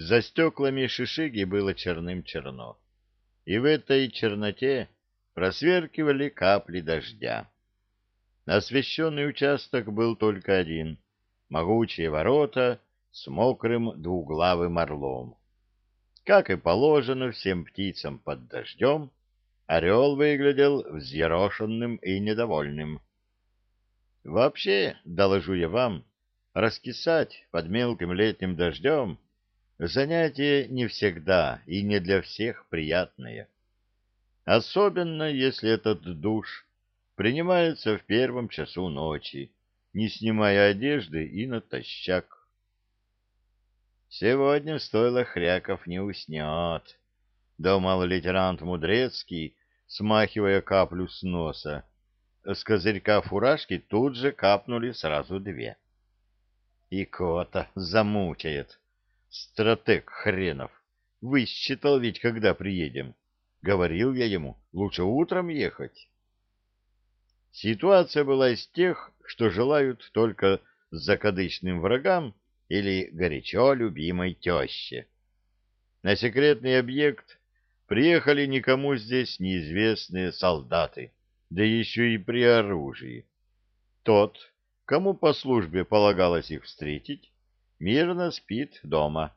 За стеклами шишиги было черным-черно, и в этой черноте просверкивали капли дождя. Освещенный участок был только один — могучие ворота с мокрым двуглавым орлом. Как и положено всем птицам под дождем, орел выглядел взъерошенным и недовольным. Вообще, доложу я вам, раскисать под мелким летним дождем — Занятие не всегда и не для всех приятное. Особенно, если этот душ принимается в первом часу ночи, не снимая одежды и натощак. Сегодня в Хряков не уснет, — думал лейтенант Мудрецкий, смахивая каплю с носа. С козырька фуражки тут же капнули сразу две. И кота замучает. Стратег хренов. Высчитал ведь, когда приедем. Говорил я ему, лучше утром ехать. Ситуация была из тех, что желают только закадычным врагам или горячо любимой теще. На секретный объект приехали никому здесь неизвестные солдаты, да еще и при оружии. Тот, кому по службе полагалось их встретить, мирно спит дома.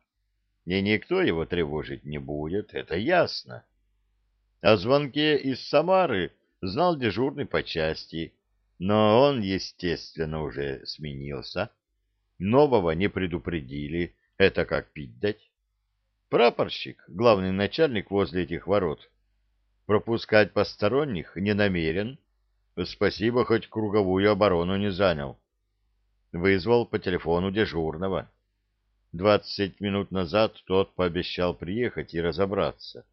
И никто его тревожить не будет, это ясно. О звонке из Самары знал дежурный по части, но он, естественно, уже сменился. Нового не предупредили, это как пить дать. Прапорщик, главный начальник возле этих ворот, пропускать посторонних не намерен, спасибо, хоть круговую оборону не занял вызвал по телефону дежурного. Двадцать минут назад тот пообещал приехать и разобраться.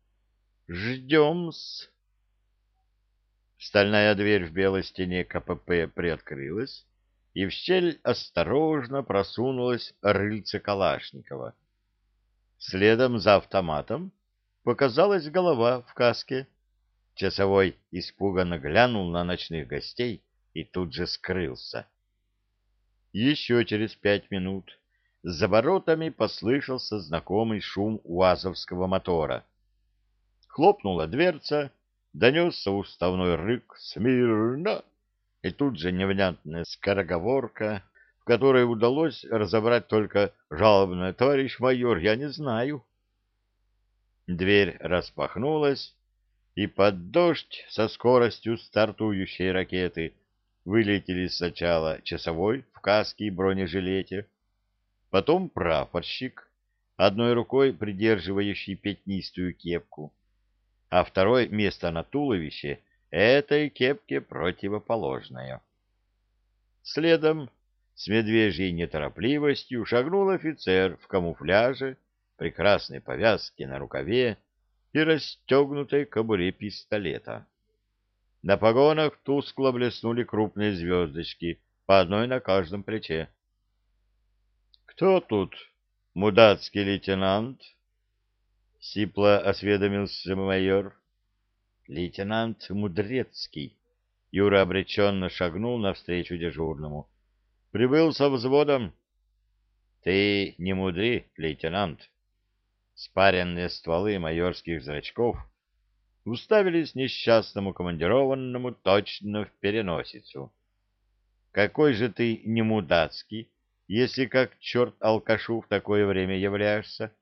«Ждем-с!» Стальная дверь в белой стене КПП приоткрылась, и в щель осторожно просунулась рыльца Калашникова. Следом за автоматом показалась голова в каске. Часовой испуганно глянул на ночных гостей и тут же скрылся. Еще через пять минут за воротами послышался знакомый шум уазовского мотора. Хлопнула дверца, донесся уставной рык «Смирно!» и тут же невнятная скороговорка, в которой удалось разобрать только жалобное «Товарищ майор, я не знаю». Дверь распахнулась, и под дождь со скоростью стартующей ракеты вылетели сначала часовой каске и бронежилете. Потом прапорщик, одной рукой придерживающий пятнистую кепку, а второе место на туловище этой кепке противоположное. Следом с медвежьей неторопливостью шагнул офицер в камуфляже, прекрасной повязке на рукаве и расстегнутой кобуре пистолета. На погонах тускло блеснули крупные звездочки, по одной на каждом плече. «Кто тут, мудацкий лейтенант?» — сипло осведомился майор. «Лейтенант Мудрецкий». Юра обреченно шагнул навстречу дежурному. «Прибыл со взводом». «Ты не мудри, лейтенант». Спаренные стволы майорских зрачков уставились несчастному командированному точно в переносицу. Какой же ты не мудацкий, если как черт-алкашу в такое время являешься?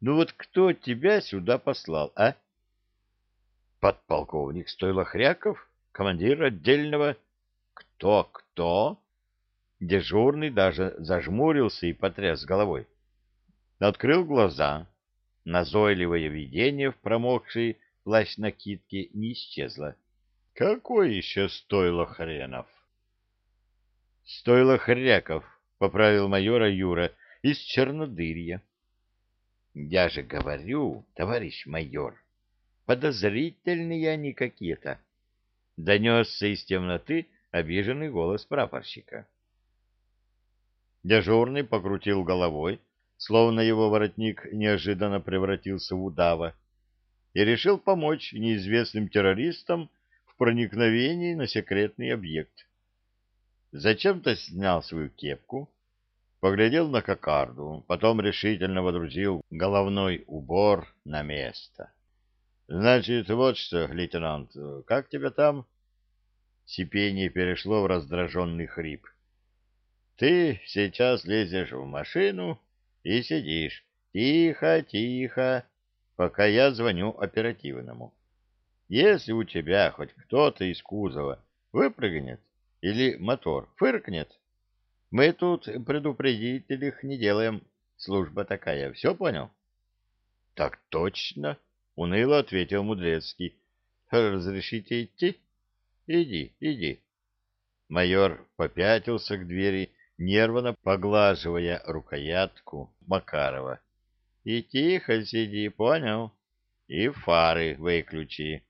Ну вот кто тебя сюда послал, а? Подполковник Стойлохряков, командир отдельного... Кто-кто? Дежурный даже зажмурился и потряс головой. Открыл глаза. Назойливое видение в промокшей плащ-накидке не исчезло. Какой еще стойло хренов? Стоило Хряков, — поправил майора Юра, — из Чернодырья. — Я же говорю, товарищ майор, подозрительные они какие-то, — донесся из темноты обиженный голос прапорщика. Дежурный покрутил головой, словно его воротник неожиданно превратился в удава, и решил помочь неизвестным террористам в проникновении на секретный объект зачем-то снял свою кепку, поглядел на кокарду, потом решительно водрузил головной убор на место. — Значит, вот что, лейтенант, как тебя там? Сипение перешло в раздраженный хрип. — Ты сейчас лезешь в машину и сидишь. Тихо, тихо, пока я звоню оперативному. Если у тебя хоть кто-то из кузова выпрыгнет, или мотор фыркнет. Мы тут предупредителей не делаем. Служба такая. Все понял? — Так точно, — уныло ответил Мудрецкий. — Разрешите идти? — Иди, иди. Майор попятился к двери, нервно поглаживая рукоятку Макарова. — И тихо сиди, понял? И фары выключи.